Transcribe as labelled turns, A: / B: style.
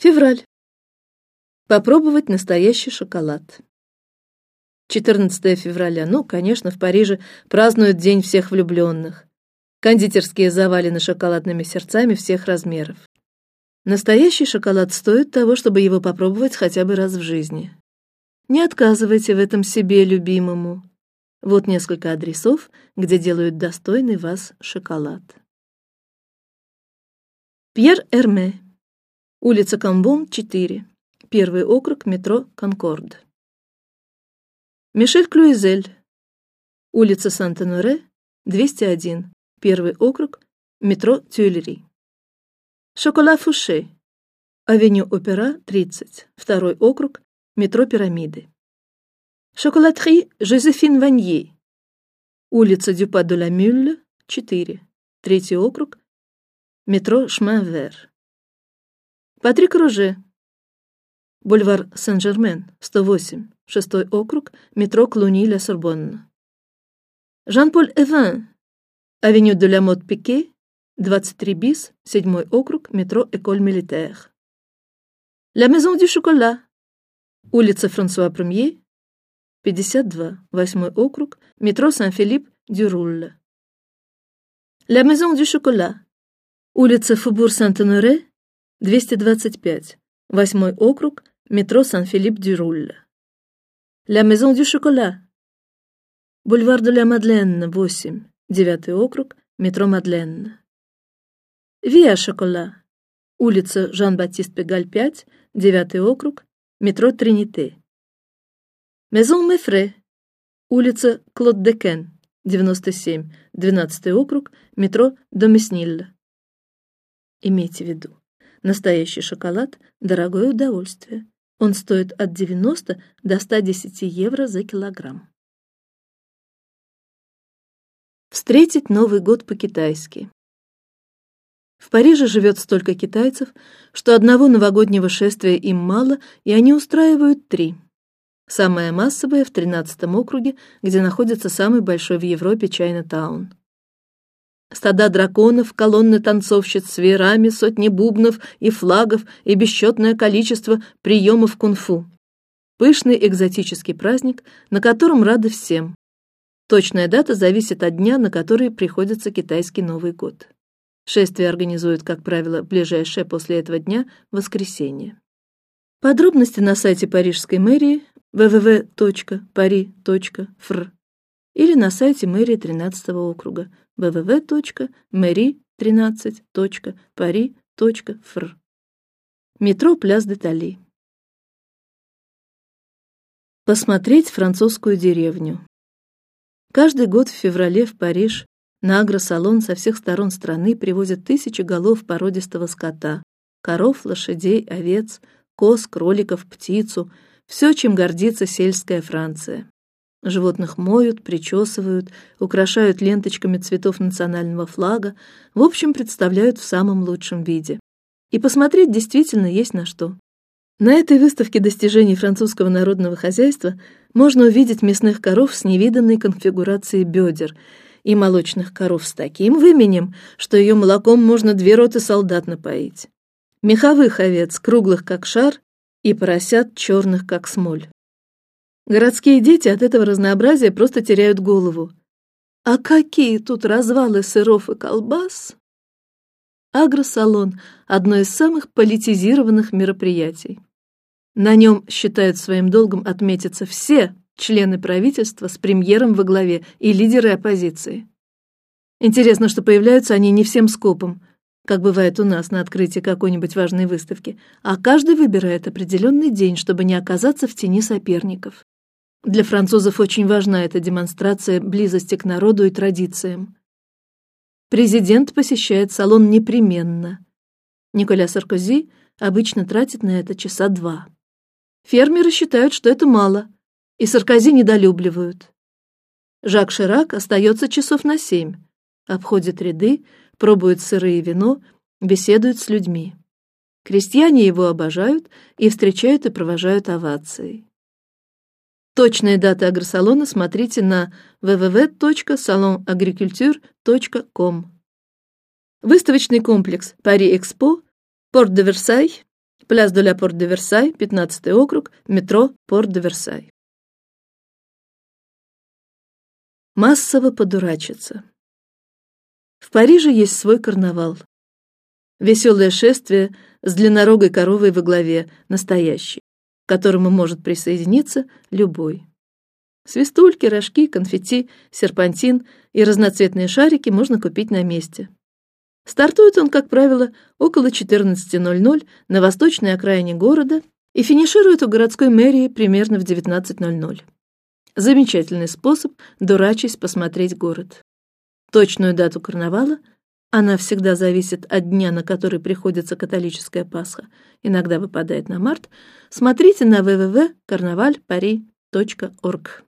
A: Февраль. Попробовать настоящий шоколад. 14 февраля. Ну, конечно, в Париже празднуют День всех влюбленных. Кондитерские завалены шоколадными сердцами всех размеров. Настоящий шоколад стоит того, чтобы его попробовать хотя бы раз в жизни. Не отказывайте в этом себе любимому. Вот несколько адресов, где делают достойный вас шоколад. Пьер Эрме, улица Камбон, 4, первый округ, метро Конкорд. Мишель Клюизель, улица Санта-Норе, 201, первый округ, метро Тюильри. Шокола Фуше, авеню Опера, 30, второй округ, метро Пирамиды. Шоколадри Жозефин Ванье, улица Дюпа де ла Мюлле, 4, третий округ, метро Шман-Вер. Патрик Роже, бульвар Сен-Жермен, 108, шестой округ, метро Клуни-Ля-Сорбонне. Жан-Поль Эван, авеню де ла Мод-Пике, 23 bis, седьмой округ, метро École Militaire. La Maison du Chocolat, улица Франсуа Премье, 52, восьмой округ, метро Сан-Филипп-дю-Рулле. La Maison du Chocolat, улица Фубур-Сент-Оноре, 225, восьмой округ, метро Сан-Филипп-дю-Рулле. La Maison du Chocolat, бульвар де ла Мадлен, 8, девятый округ, метро Мадлен. Виа Шокола, улица Жан-Батист Пегаль 5, девятый округ, метро Тринité. Мезон Мефре, улица Клод Декен, 97, двенадцатый округ, метро Домеснилля. Имейте в виду, настоящий шоколад – дорогое удовольствие. Он стоит от 90 до 110 евро за килограмм. Встретить Новый год по-китайски. В Париже живет столько китайцев, что одного новогоднего шествия им мало, и они устраивают три. Самое массовое в тринадцатом округе, где находится самый большой в Европе Чайна-таун. Стада драконов, колонны танцовщиц с веерами, сотни бубнов и флагов и бесчетное количество приемов кунг-фу. Пышный экзотический праздник, на котором рады всем. Точная дата зависит от дня, на который приходится китайский Новый год. Шествие организуют, как правило, ближайшее после этого дня воскресенье. Подробности на сайте парижской мэрии www.pari.fr или на сайте мэрии 13 округа www.mairie13.paris.fr. Метро Пляс де Тали. Посмотреть французскую деревню. Каждый год в феврале в Париж на агросалон со всех сторон страны привозят тысячи голов породистого скота: коров, лошадей, овец, коз, кроликов, птицу, все, чем гордится сельская Франция. Животных моют, причесывают, украшают ленточками цветов национального флага, в общем, представляют в самом лучшем виде. И посмотреть действительно есть на что. На этой выставке достижений французского народного хозяйства можно увидеть мясных коров с невиданной конфигурацией бедер и молочных коров с таким выменем, что ее молоком можно две роты солдат напоить. Меховых овец, круглых как шар, и поросят черных как смоль. Городские дети от этого разнообразия просто теряют голову. А какие тут развалы сыров и колбас! Агросалон – одно из самых политизированных мероприятий. На нем считают своим долгом отметиться все члены правительства с премьером во главе и лидеры оппозиции. Интересно, что появляются они не всем скопом, как бывает у нас на открытии какой-нибудь важной выставки, а каждый выбирает определенный день, чтобы не оказаться в тени соперников. Для французов очень важна эта демонстрация близости к народу и традициям. Президент посещает салон непременно. Николя Саркози обычно тратит на это часа два. Фермеры считают, что это мало, и Саркози недолюбливают. Жак Ширак остается часов на семь, обходит ряды, пробует сырые вино, беседует с людьми. Крестьяне его обожают и встречают и провожают овацией. Точные даты агросалона смотрите на www.salonagriculture.com. Выставочный комплекс Пари Экспо, Порт де Версай, Пляс де ля Порт де Версай, 15 округ, метро Порт де Версай. Массово подурачиться. В Париже есть свой карнавал. Веселое шествие с длиннорогой коровой во главе, настоящий, к которому может присоединиться любой. Свистульки, рожки, конфетти, серпантин и разноцветные шарики можно купить на месте. Стартует он, как правило, около 14:00 на восточной окраине города и финиширует у городской мэрии примерно в 19:00. Замечательный способ дурачись посмотреть город. Точную дату карнавала она всегда зависит от дня, на который приходится католическая Пасха. Иногда выпадает на март. Смотрите на www.carnavalparis.org.